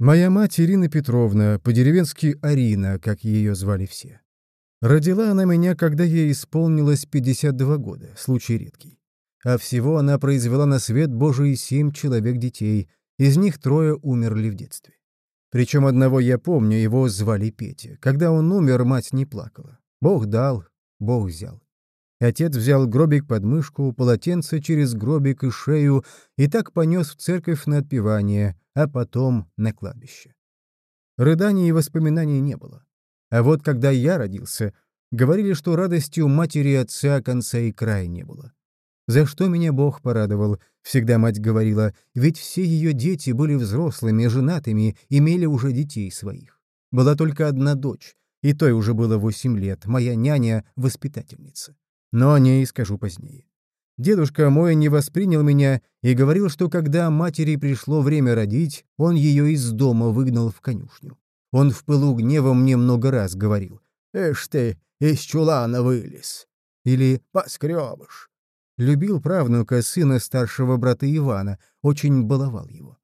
Моя мать Ирина Петровна, по-деревенски Арина, как ее звали все. Родила она меня, когда ей исполнилось 52 года, случай редкий. А всего она произвела на свет Божий семь человек детей, из них трое умерли в детстве. Причем одного я помню, его звали Петя. Когда он умер, мать не плакала. Бог дал, Бог взял. Отец взял гробик под мышку, полотенце через гробик и шею и так понес в церковь на отпевание, а потом на кладбище. Рыданий и воспоминаний не было. А вот когда я родился, говорили, что радости у матери и отца конца и края не было. За что меня Бог порадовал, всегда мать говорила, ведь все ее дети были взрослыми, женатыми, имели уже детей своих. Была только одна дочь, и той уже было восемь лет, моя няня-воспитательница. Но о ней скажу позднее. Дедушка мой не воспринял меня и говорил, что когда матери пришло время родить, он ее из дома выгнал в конюшню. Он в пылу гнева мне много раз говорил. «Эш ты, из чулана вылез!» Или «Поскребыш!» Любил правнука, сына старшего брата Ивана, очень баловал его.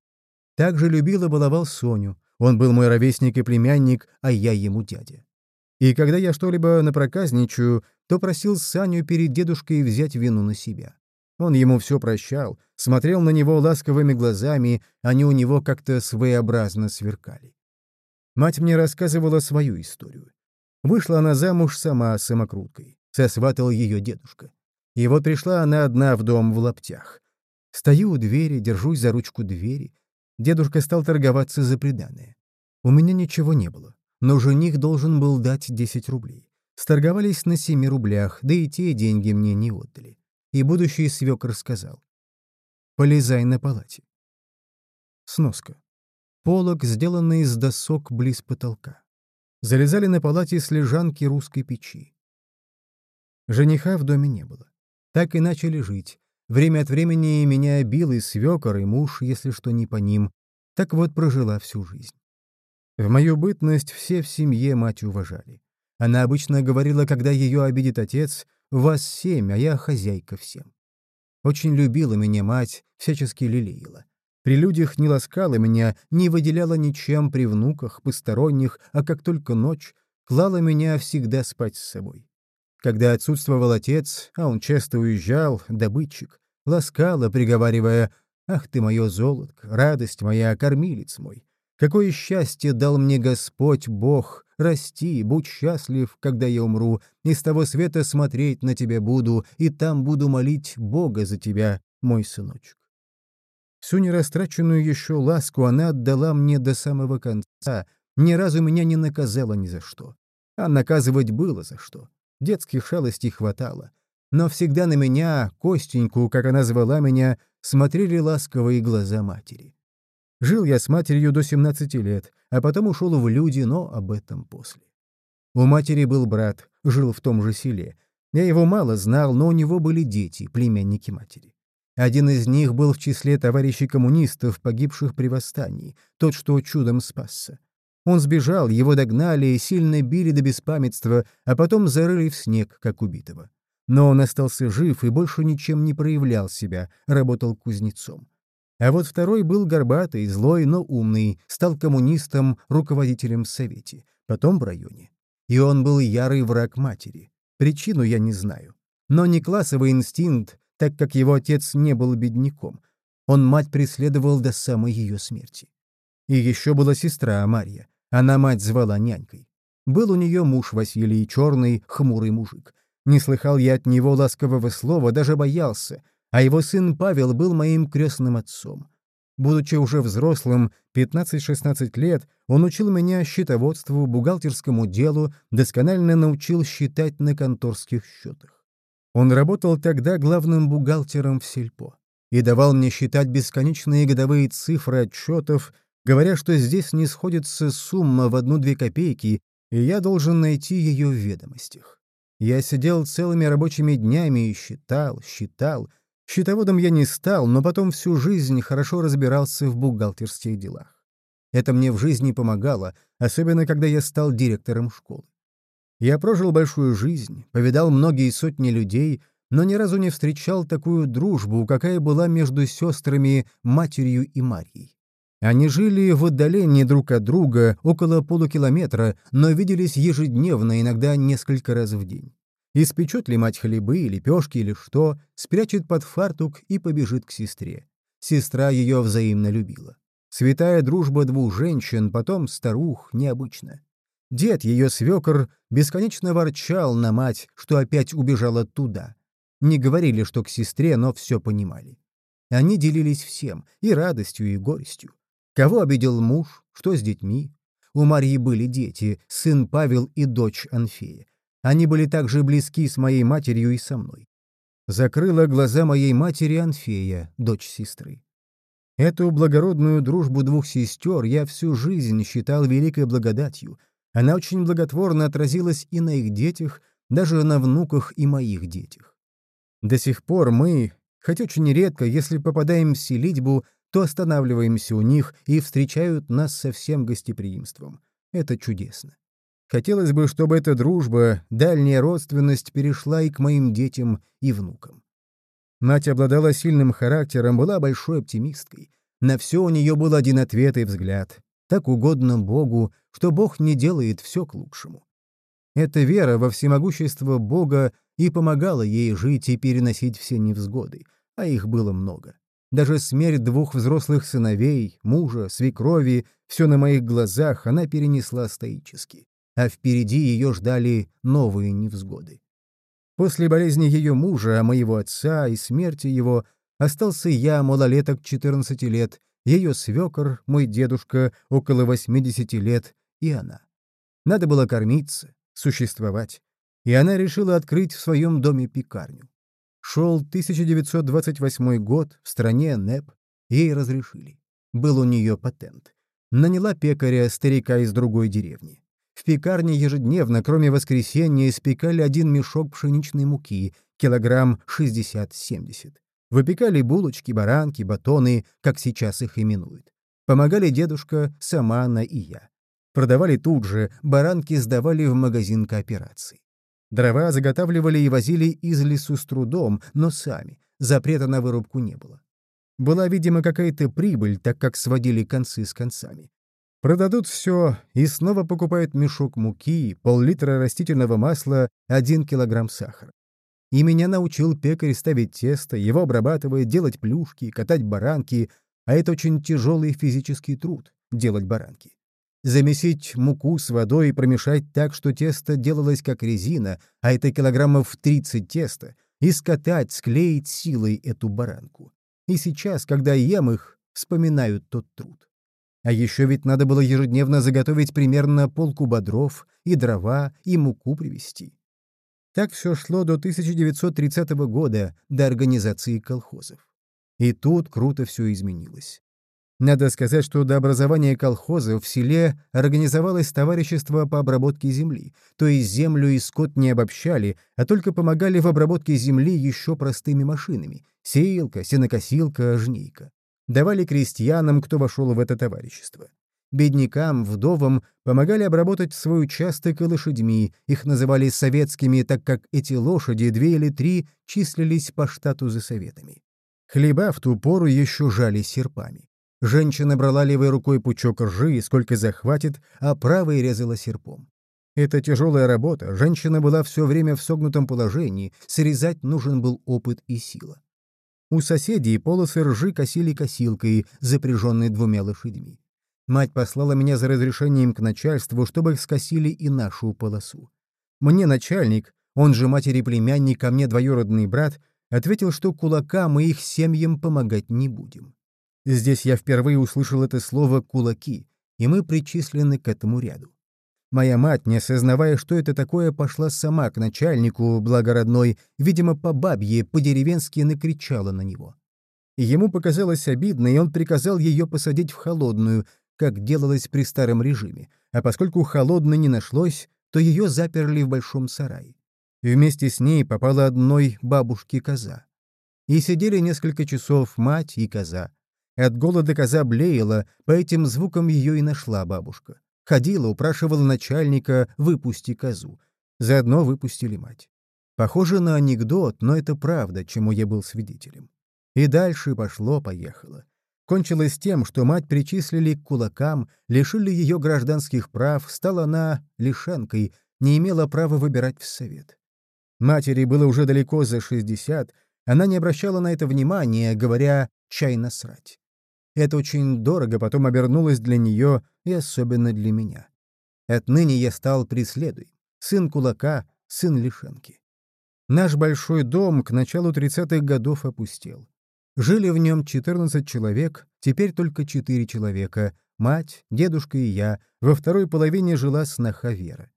Также любил и баловал Соню. Он был мой ровесник и племянник, а я ему дядя. И когда я что-либо напроказничаю, то просил Саню перед дедушкой взять вину на себя. Он ему все прощал, смотрел на него ласковыми глазами, они у него как-то своеобразно сверкали. Мать мне рассказывала свою историю. Вышла она замуж сама самокруткой, сосватал ее дедушка. И вот пришла она одна в дом в лаптях. Стою у двери, держусь за ручку двери. Дедушка стал торговаться за приданое. У меня ничего не было, но жених должен был дать 10 рублей. Сторговались на семи рублях, да и те деньги мне не отдали. И будущий свекр сказал. «Полезай на палате». Сноска. Полок, сделанный из досок близ потолка. Залезали на палате с лежанки русской печи. Жениха в доме не было. Так и начали жить. Время от времени меня бил и свекор, и муж, если что не по ним. Так вот прожила всю жизнь. В мою бытность все в семье мать уважали. Она обычно говорила, когда ее обидит отец, «Вас семь, а я хозяйка всем». Очень любила меня мать, всячески лелеяла. При людях не ласкала меня, не выделяла ничем при внуках, посторонних, а как только ночь, клала меня всегда спать с собой. Когда отсутствовал отец, а он часто уезжал, добытчик, ласкала, приговаривая «Ах ты мое золотко, радость моя, кормилец мой! Какое счастье дал мне Господь Бог, Расти, будь счастлив, когда я умру, и с того света смотреть на тебя буду, и там буду молить Бога за тебя, мой сыночек. Всю нерастраченную еще ласку она отдала мне до самого конца, ни разу меня не наказала ни за что. А наказывать было за что. Детских шалостей хватало. Но всегда на меня, Костеньку, как она звала меня, смотрели ласковые глаза матери. Жил я с матерью до 17 лет, а потом ушел в люди, но об этом после. У матери был брат, жил в том же селе. Я его мало знал, но у него были дети, племянники матери. Один из них был в числе товарищей коммунистов, погибших при восстании, тот, что чудом спасся. Он сбежал, его догнали, сильно били до беспамятства, а потом зарыли в снег, как убитого. Но он остался жив и больше ничем не проявлял себя, работал кузнецом. А вот второй был горбатый, злой, но умный, стал коммунистом, руководителем в Совете, потом в районе. И он был ярый враг матери. Причину я не знаю. Но не классовый инстинкт, так как его отец не был бедняком. Он мать преследовал до самой ее смерти. И еще была сестра Марья. Она мать звала нянькой. Был у нее муж Василий, черный, хмурый мужик. Не слыхал я от него ласкового слова, даже боялся — а его сын Павел был моим крестным отцом. Будучи уже взрослым, 15-16 лет, он учил меня счетоводству, бухгалтерскому делу, досконально научил считать на конторских счетах. Он работал тогда главным бухгалтером в сельпо и давал мне считать бесконечные годовые цифры отчетов, говоря, что здесь не сходится сумма в одну-две копейки, и я должен найти ее в ведомостях. Я сидел целыми рабочими днями и считал, считал, Счетоводом я не стал, но потом всю жизнь хорошо разбирался в бухгалтерских делах. Это мне в жизни помогало, особенно когда я стал директором школы. Я прожил большую жизнь, повидал многие сотни людей, но ни разу не встречал такую дружбу, какая была между сестрами, матерью и Марьей. Они жили в отдалении друг от друга около полукилометра, но виделись ежедневно, иногда несколько раз в день. Испечет ли мать хлебы, лепешки или что, спрячет под фартук и побежит к сестре. Сестра ее взаимно любила. Святая дружба двух женщин, потом старух, необычно. Дед, ее свекор, бесконечно ворчал на мать, что опять убежала туда. Не говорили, что к сестре, но все понимали. Они делились всем, и радостью, и горестью. Кого обидел муж, что с детьми. У Марьи были дети, сын Павел и дочь Анфея. Они были также близки с моей матерью и со мной. Закрыла глаза моей матери Анфея, дочь сестры. Эту благородную дружбу двух сестер я всю жизнь считал великой благодатью. Она очень благотворно отразилась и на их детях, даже на внуках и моих детях. До сих пор мы, хоть очень редко, если попадаем в селитьбу, то останавливаемся у них и встречают нас со всем гостеприимством. Это чудесно. Хотелось бы, чтобы эта дружба, дальняя родственность перешла и к моим детям и внукам. Мать обладала сильным характером, была большой оптимисткой. На все у нее был один ответ и взгляд. Так угодно Богу, что Бог не делает все к лучшему. Эта вера во всемогущество Бога и помогала ей жить и переносить все невзгоды, а их было много. Даже смерть двух взрослых сыновей, мужа, свекрови, все на моих глазах она перенесла стоически, а впереди ее ждали новые невзгоды. После болезни ее мужа, моего отца и смерти его остался я, малолеток 14 лет, ее свекор, мой дедушка, около 80 лет, и она. Надо было кормиться, существовать, и она решила открыть в своем доме пекарню. Шел 1928 год, в стране НЭП, ей разрешили. Был у нее патент. Наняла пекаря, старика из другой деревни. В пекарне ежедневно, кроме воскресенья, испекали один мешок пшеничной муки, килограмм 60-70. Выпекали булочки, баранки, батоны, как сейчас их именуют. Помогали дедушка, сама она и я. Продавали тут же, баранки сдавали в магазин кооперации. Дрова заготавливали и возили из лесу с трудом, но сами. Запрета на вырубку не было. Была, видимо, какая-то прибыль, так как сводили концы с концами. Продадут все и снова покупают мешок муки, пол-литра растительного масла, один килограмм сахара. И меня научил пекарь ставить тесто, его обрабатывать, делать плюшки, катать баранки, а это очень тяжелый физический труд — делать баранки. Замесить муку с водой и промешать так, что тесто делалось как резина, а это килограммов 30 теста, и скатать, склеить силой эту баранку. И сейчас, когда ем их, вспоминают тот труд. А еще ведь надо было ежедневно заготовить примерно полкуба дров, и дрова, и муку привезти. Так все шло до 1930 года, до организации колхозов. И тут круто все изменилось. Надо сказать, что до образования колхоза в селе организовалось товарищество по обработке земли, то есть землю и скот не обобщали, а только помогали в обработке земли еще простыми машинами — сеялка, сенокосилка, жнейка давали крестьянам, кто вошел в это товарищество. Беднякам, вдовам помогали обработать свой участок лошадьми, их называли советскими, так как эти лошади, две или три, числились по штату за советами. Хлеба в ту пору еще жали серпами. Женщина брала левой рукой пучок ржи, сколько захватит, а правой резала серпом. Это тяжелая работа, женщина была все время в согнутом положении, срезать нужен был опыт и сила. У соседей полосы ржи косили косилкой, запряженной двумя лошадьми. Мать послала меня за разрешением к начальству, чтобы скосили и нашу полосу. Мне начальник, он же матери племянник, а мне двоюродный брат, ответил, что кулака мы их семьям помогать не будем. Здесь я впервые услышал это слово «кулаки», и мы причислены к этому ряду. Моя мать, не осознавая, что это такое, пошла сама к начальнику, благородной, видимо, по бабье, по-деревенски накричала на него. Ему показалось обидно, и он приказал ее посадить в холодную, как делалось при старом режиме, а поскольку холодной не нашлось, то ее заперли в большом сарае. Вместе с ней попала одной бабушке коза. И сидели несколько часов мать и коза. От голода коза блеяла, по этим звукам ее и нашла бабушка. Ходила, упрашивала начальника «выпусти козу». Заодно выпустили мать. Похоже на анекдот, но это правда, чему я был свидетелем. И дальше пошло-поехало. Кончилось тем, что мать причислили к кулакам, лишили ее гражданских прав, стала она лишенкой, не имела права выбирать в совет. Матери было уже далеко за 60, она не обращала на это внимания, говоря «чай насрать». Это очень дорого потом обернулось для нее и особенно для меня. Отныне я стал преследуем, сын кулака, сын лишенки. Наш большой дом к началу 30-х годов опустел. Жили в нем 14 человек, теперь только 4 человека — мать, дедушка и я, во второй половине жила сноха Вера.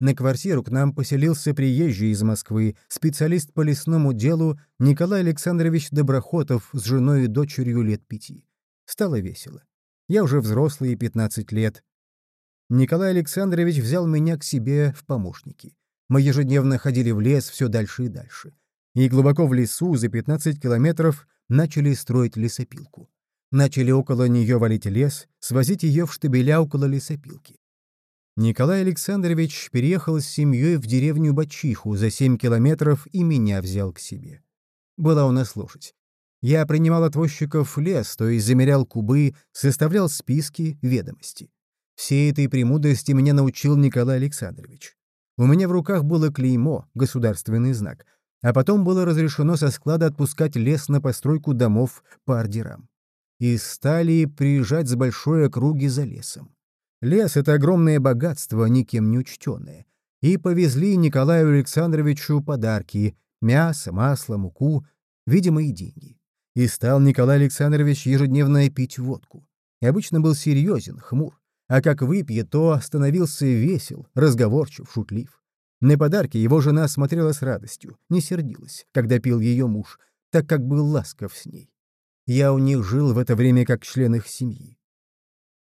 На квартиру к нам поселился приезжий из Москвы, специалист по лесному делу Николай Александрович Доброхотов с женой и дочерью лет пяти. Стало весело. Я уже взрослый, 15 лет. Николай Александрович взял меня к себе в помощники. Мы ежедневно ходили в лес все дальше и дальше. И глубоко в лесу, за 15 километров, начали строить лесопилку. Начали около нее валить лес, свозить ее в штабеля около лесопилки. Николай Александрович переехал с семьей в деревню Бачиху за 7 километров и меня взял к себе. Была у нас лошадь. Я принимал от возчиков лес, то есть замерял кубы, составлял списки, ведомости. Всей этой премудрости меня научил Николай Александрович. У меня в руках было клеймо, государственный знак, а потом было разрешено со склада отпускать лес на постройку домов по ордерам. И стали приезжать с большой округи за лесом. Лес — это огромное богатство, никем не учтенное. И повезли Николаю Александровичу подарки — мясо, масло, муку, видимо, и деньги. И стал Николай Александрович ежедневно пить водку. И обычно был серьезен, хмур. А как выпьет, то становился весел, разговорчив, шутлив. На подарки его жена смотрела с радостью, не сердилась, когда пил ее муж, так как был ласков с ней. Я у них жил в это время как член их семьи.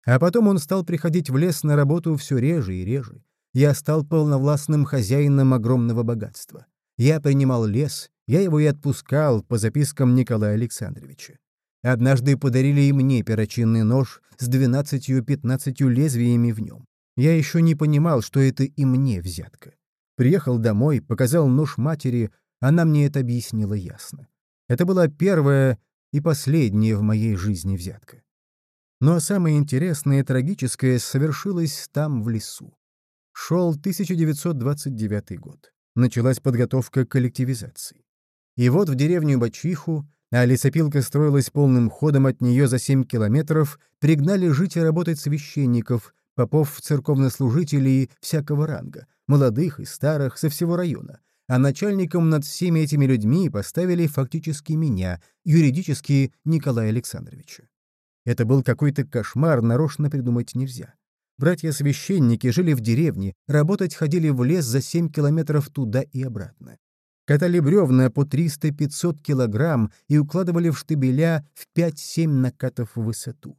А потом он стал приходить в лес на работу все реже и реже. Я стал полновластным хозяином огромного богатства. Я принимал лес, я его и отпускал по запискам Николая Александровича. Однажды подарили и мне перочинный нож с двенадцатью-пятнадцатью лезвиями в нем. Я еще не понимал, что это и мне взятка. Приехал домой, показал нож матери, она мне это объяснила ясно. Это была первая и последняя в моей жизни взятка. Но самое интересное и трагическое совершилось там, в лесу. Шел 1929 год. Началась подготовка к коллективизации. И вот в деревню Бачиху, а лесопилка строилась полным ходом от нее за 7 километров, пригнали жить и работать священников, попов церковнослужителей всякого ранга, молодых и старых, со всего района. А начальником над всеми этими людьми поставили фактически меня, юридически Николая Александровича. Это был какой-то кошмар, нарочно придумать нельзя. Братья-священники жили в деревне, работать ходили в лес за 7 километров туда и обратно катали бревна по 300-500 килограмм и укладывали в штабеля в 5-7 накатов в высоту.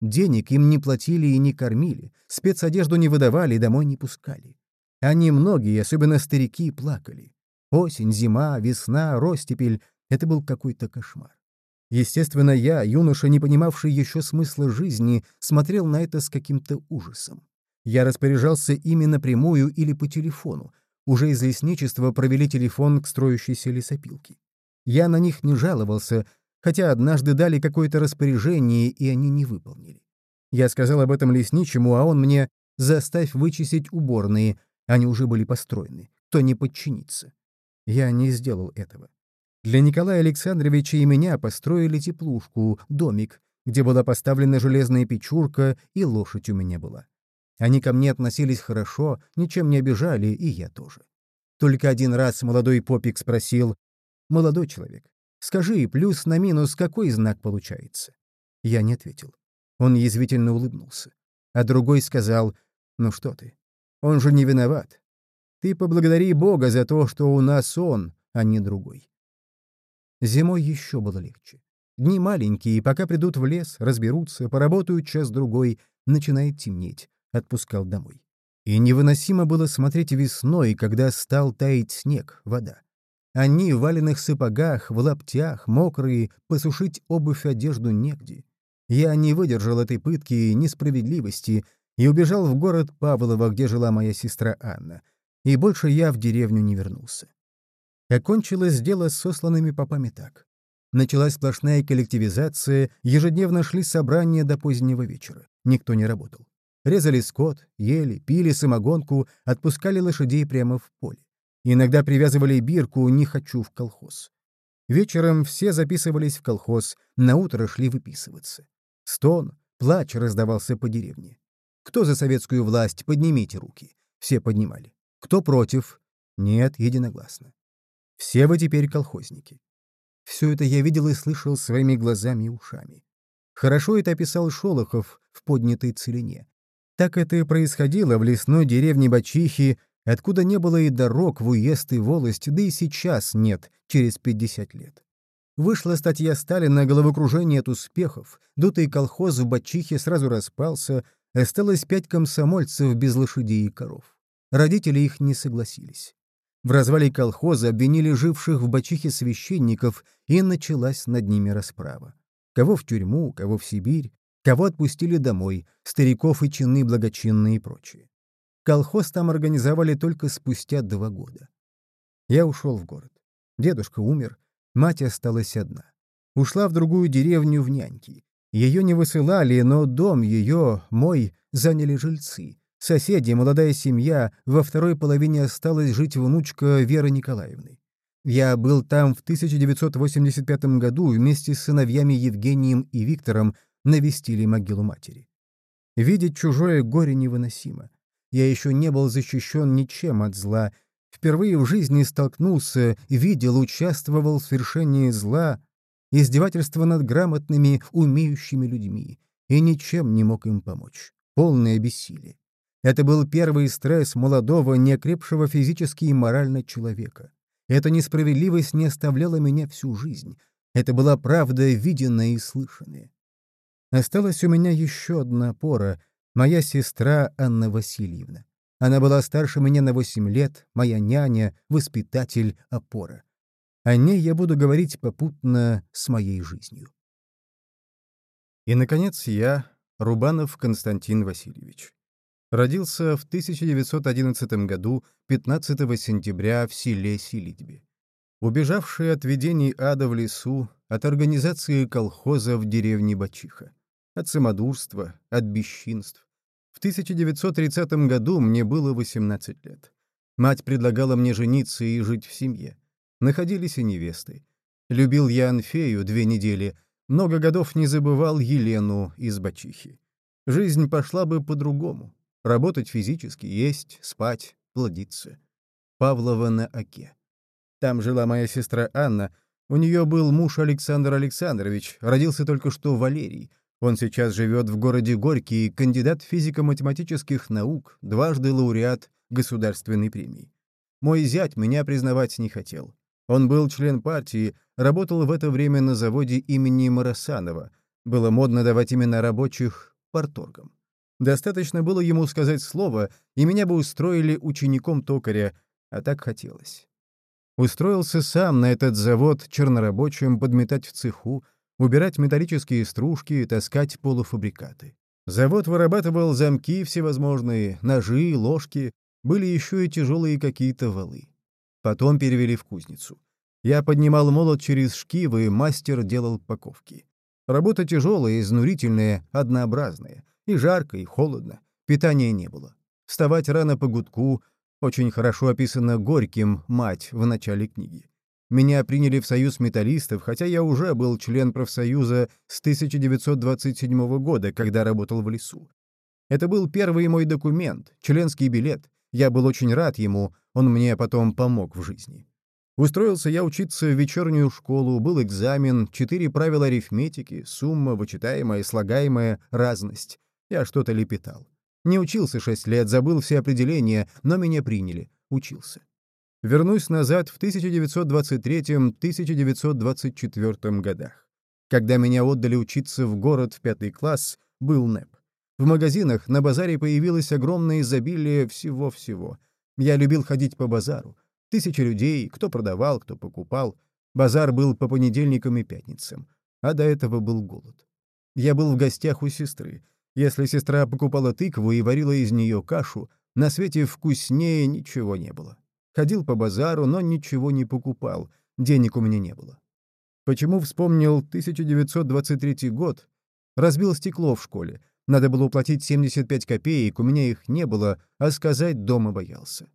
Денег им не платили и не кормили, спецодежду не выдавали и домой не пускали. Они многие, особенно старики, плакали. Осень, зима, весна, ростепель — это был какой-то кошмар. Естественно, я, юноша, не понимавший еще смысла жизни, смотрел на это с каким-то ужасом. Я распоряжался ими напрямую или по телефону, уже из лесничества провели телефон к строящейся лесопилке. Я на них не жаловался, хотя однажды дали какое-то распоряжение, и они не выполнили. Я сказал об этом лесничему, а он мне «заставь вычистить уборные», они уже были построены, кто не подчинится. Я не сделал этого. Для Николая Александровича и меня построили теплушку, домик, где была поставлена железная печурка, и лошадь у меня была. Они ко мне относились хорошо, ничем не обижали, и я тоже. Только один раз молодой попик спросил, «Молодой человек, скажи, плюс на минус какой знак получается?» Я не ответил. Он язвительно улыбнулся. А другой сказал, «Ну что ты, он же не виноват. Ты поблагодари Бога за то, что у нас он, а не другой». Зимой еще было легче. Дни маленькие, пока придут в лес, разберутся, поработают час-другой, начинает темнеть отпускал домой. И невыносимо было смотреть весной, когда стал таять снег, вода. Они в валенных сапогах, в лаптях, мокрые, посушить обувь и одежду негде. Я не выдержал этой пытки и несправедливости и убежал в город Павлово, где жила моя сестра Анна. И больше я в деревню не вернулся. Окончилось дело с сосланными попами так. Началась сплошная коллективизация, ежедневно шли собрания до позднего вечера. Никто не работал. Резали скот, ели, пили самогонку, отпускали лошадей прямо в поле. Иногда привязывали бирку «не хочу в колхоз». Вечером все записывались в колхоз, на утро шли выписываться. Стон, плач раздавался по деревне. Кто за советскую власть, поднимите руки. Все поднимали. Кто против? Нет, единогласно. Все вы теперь колхозники. Все это я видел и слышал своими глазами и ушами. Хорошо это описал Шолохов в поднятой целине. Так это и происходило в лесной деревне Бачихи, откуда не было и дорог в уезд и волость, да и сейчас нет, через 50 лет. Вышла статья Сталина «Головокружение от успехов», дутый колхоз в Бачихе сразу распался, осталось пять комсомольцев без лошадей и коров. Родители их не согласились. В развале колхоза обвинили живших в бачихе священников, и началась над ними расправа. Кого в тюрьму, кого в Сибирь, кого отпустили домой, стариков и чины благочинные и прочие. Колхоз там организовали только спустя два года. Я ушел в город. Дедушка умер, мать осталась одна. Ушла в другую деревню в няньки. Ее не высылали, но дом ее, мой, заняли жильцы. Соседи, молодая семья, во второй половине осталась жить внучка Веры Николаевны. Я был там в 1985 году вместе с сыновьями Евгением и Виктором, навестили могилу матери. Видеть чужое горе невыносимо. Я еще не был защищен ничем от зла. Впервые в жизни столкнулся, видел, участвовал в совершении зла, издевательства над грамотными, умеющими людьми, и ничем не мог им помочь. Полное бессилие. Это был первый стресс молодого, неокрепшего физически и морально человека. Эта несправедливость не оставляла меня всю жизнь. Это была правда, виденная и слышанная. Осталась у меня еще одна опора — моя сестра Анна Васильевна. Она была старше меня на 8 лет, моя няня, воспитатель, опора. О ней я буду говорить попутно с моей жизнью. И, наконец, я, Рубанов Константин Васильевич. Родился в 1911 году 15 сентября в селе Силитьбе. Убежавший от видений ада в лесу, от организации колхоза в деревне Бачиха, от самодурства, от бесчинств. В 1930 году мне было 18 лет. Мать предлагала мне жениться и жить в семье. Находились и невесты. Любил я Анфею две недели, много годов не забывал Елену из Бачихи. Жизнь пошла бы по-другому. Работать физически, есть, спать, плодиться. Павлова на Оке. Там жила моя сестра Анна. У нее был муж Александр Александрович, родился только что Валерий. Он сейчас живет в городе Горький, кандидат физико-математических наук, дважды лауреат государственной премии. Мой зять меня признавать не хотел. Он был член партии, работал в это время на заводе имени Марасанова. Было модно давать имена рабочих порторгам. Достаточно было ему сказать слово, и меня бы устроили учеником токаря, а так хотелось. Устроился сам на этот завод чернорабочим подметать в цеху, убирать металлические стружки, таскать полуфабрикаты. Завод вырабатывал замки всевозможные, ножи, ложки, были еще и тяжелые какие-то валы. Потом перевели в кузницу. Я поднимал молот через шкивы, мастер делал паковки. Работа тяжелая, изнурительная, однообразная. И жарко, и холодно. Питания не было. Вставать рано по гудку, очень хорошо описано Горьким «Мать» в начале книги. Меня приняли в союз металлистов, хотя я уже был член профсоюза с 1927 года, когда работал в лесу. Это был первый мой документ, членский билет. Я был очень рад ему, он мне потом помог в жизни. Устроился я учиться в вечернюю школу, был экзамен, четыре правила арифметики, сумма, вычитаемая, слагаемая, разность. Я что-то лепетал. Не учился шесть лет, забыл все определения, но меня приняли. Учился. Вернусь назад в 1923-1924 годах. Когда меня отдали учиться в город в пятый класс, был НЭП. В магазинах на базаре появилось огромное изобилие всего-всего. Я любил ходить по базару. Тысячи людей, кто продавал, кто покупал. Базар был по понедельникам и пятницам. А до этого был голод. Я был в гостях у сестры. Если сестра покупала тыкву и варила из нее кашу, на свете вкуснее ничего не было. Ходил по базару, но ничего не покупал, денег у меня не было. Почему вспомнил 1923 год? Разбил стекло в школе. Надо было уплатить 75 копеек, у меня их не было, а сказать дома боялся.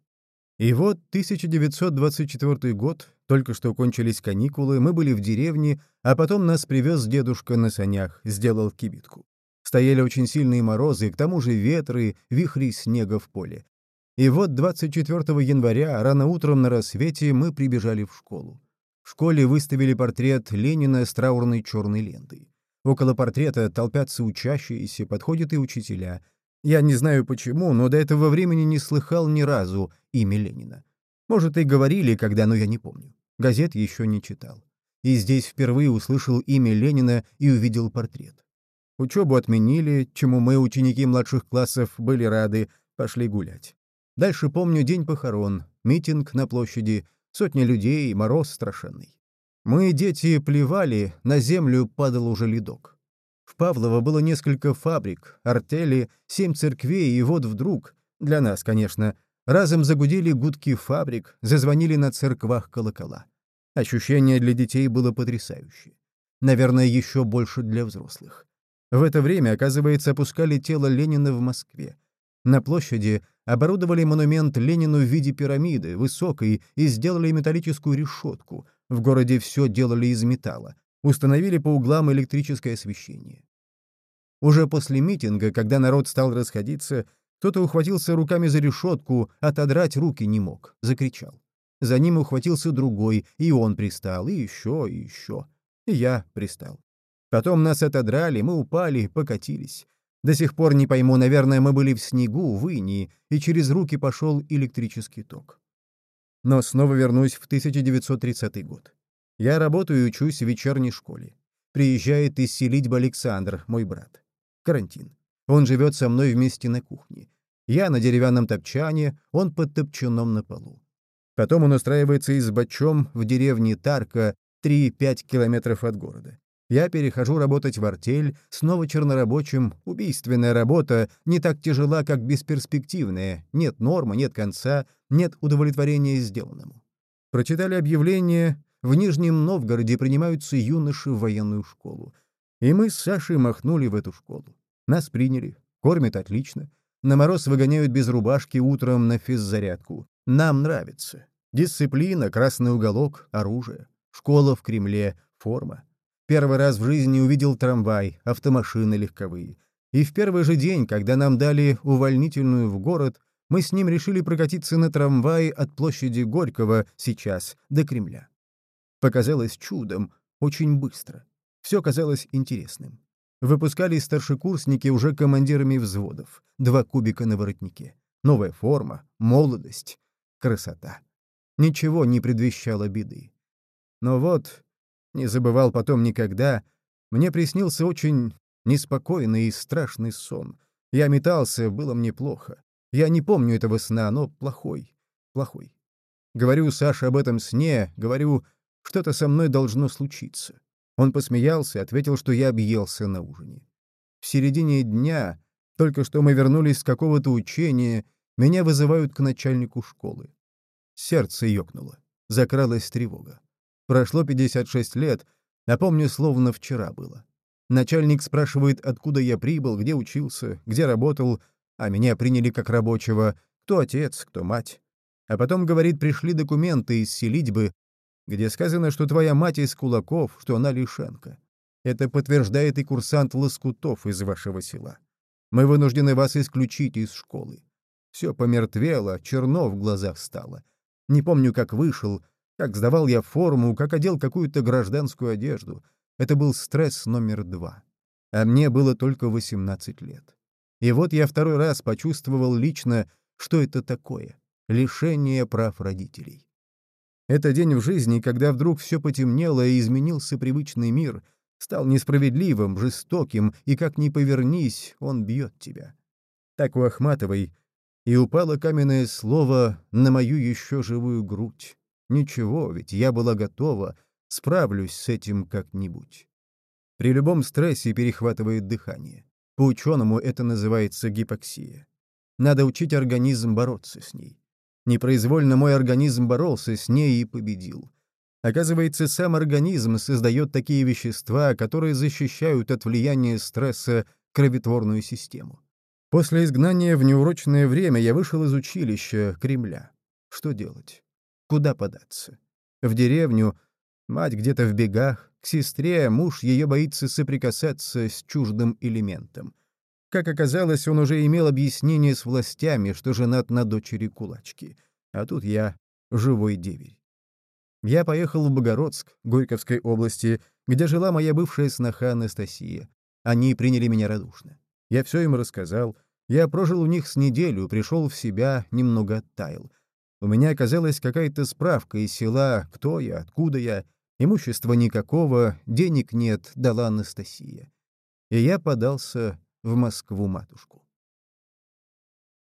И вот 1924 год, только что кончились каникулы, мы были в деревне, а потом нас привез дедушка на санях, сделал кибитку. Стояли очень сильные морозы, к тому же ветры, вихри снега в поле. И вот 24 января, рано утром на рассвете, мы прибежали в школу. В школе выставили портрет Ленина с траурной черной лентой. Около портрета толпятся учащиеся, подходят и учителя. Я не знаю почему, но до этого времени не слыхал ни разу имя Ленина. Может, и говорили когда, но я не помню. Газет еще не читал. И здесь впервые услышал имя Ленина и увидел портрет. Учебу отменили, чему мы, ученики младших классов, были рады, пошли гулять. Дальше помню день похорон, митинг на площади, сотни людей, мороз страшенный. Мы, дети, плевали, на землю падал уже ледок. В Павлово было несколько фабрик, артели, семь церквей, и вот вдруг, для нас, конечно, разом загудели гудки фабрик, зазвонили на церквах колокола. Ощущение для детей было потрясающее. Наверное, еще больше для взрослых. В это время, оказывается, опускали тело Ленина в Москве. На площади оборудовали монумент Ленину в виде пирамиды, высокой, и сделали металлическую решетку. В городе все делали из металла. Установили по углам электрическое освещение. Уже после митинга, когда народ стал расходиться, кто-то ухватился руками за решетку, отодрать руки не мог, закричал. За ним ухватился другой, и он пристал, и еще, и еще. И я пристал. Потом нас отодрали, мы упали, покатились. До сих пор не пойму, наверное, мы были в снегу, в инии, и через руки пошел электрический ток. Но снова вернусь в 1930 год. Я работаю и учусь в вечерней школе. Приезжает из селитьбы Александр, мой брат. Карантин. Он живет со мной вместе на кухне. Я на деревянном топчане, он под топчаном на полу. Потом он устраивается избачом в деревне Тарка, 3-5 километров от города. Я перехожу работать в артель, снова чернорабочим, убийственная работа, не так тяжела, как бесперспективная, нет нормы, нет конца, нет удовлетворения сделанному. Прочитали объявление, в Нижнем Новгороде принимаются юноши в военную школу. И мы с Сашей махнули в эту школу. Нас приняли, кормят отлично. На мороз выгоняют без рубашки утром на физзарядку. Нам нравится. Дисциплина, красный уголок, оружие. Школа в Кремле, форма. Первый раз в жизни увидел трамвай, автомашины легковые. И в первый же день, когда нам дали увольнительную в город, мы с ним решили прокатиться на трамвае от площади Горького сейчас до Кремля. Показалось чудом, очень быстро. Все казалось интересным. Выпускались старшекурсники уже командирами взводов. Два кубика на воротнике. Новая форма, молодость, красота. Ничего не предвещало беды. Но вот не забывал потом никогда. Мне приснился очень неспокойный и страшный сон. Я метался, было мне плохо. Я не помню этого сна, но плохой, плохой. Говорю Саше об этом сне, говорю, что-то со мной должно случиться. Он посмеялся, ответил, что я объелся на ужине. В середине дня, только что мы вернулись с какого-то учения, меня вызывают к начальнику школы. Сердце ёкнуло, закралась тревога. Прошло 56 лет, а помню, словно вчера было. Начальник спрашивает, откуда я прибыл, где учился, где работал, а меня приняли как рабочего, кто отец, кто мать. А потом, говорит, пришли документы из селитьбы, где сказано, что твоя мать из кулаков, что она лишенка. Это подтверждает и курсант Лоскутов из вашего села. Мы вынуждены вас исключить из школы. Все помертвело, черно в глазах стало. Не помню, как вышел, как сдавал я форму, как одел какую-то гражданскую одежду. Это был стресс номер два. А мне было только 18 лет. И вот я второй раз почувствовал лично, что это такое — лишение прав родителей. Это день в жизни, когда вдруг все потемнело и изменился привычный мир, стал несправедливым, жестоким, и как ни повернись, он бьет тебя. Так у Ахматовой и упало каменное слово на мою еще живую грудь. Ничего, ведь я была готова, справлюсь с этим как-нибудь. При любом стрессе перехватывает дыхание. По-ученому это называется гипоксия. Надо учить организм бороться с ней. Непроизвольно мой организм боролся с ней и победил. Оказывается, сам организм создает такие вещества, которые защищают от влияния стресса кровотворную систему. После изгнания в неурочное время я вышел из училища Кремля. Что делать? Куда податься? В деревню, мать где-то в бегах, к сестре, муж ее боится соприкасаться с чуждым элементом. Как оказалось, он уже имел объяснение с властями, что женат на дочери кулачки. А тут я — живой деверь. Я поехал в Богородск, Горьковской области, где жила моя бывшая сноха Анастасия. Они приняли меня радушно. Я все им рассказал. Я прожил у них с неделю, пришел в себя, немного оттаял. У меня оказалась какая-то справка из села, кто я, откуда я. Имущества никакого, денег нет, дала Анастасия. И я подался в Москву-матушку.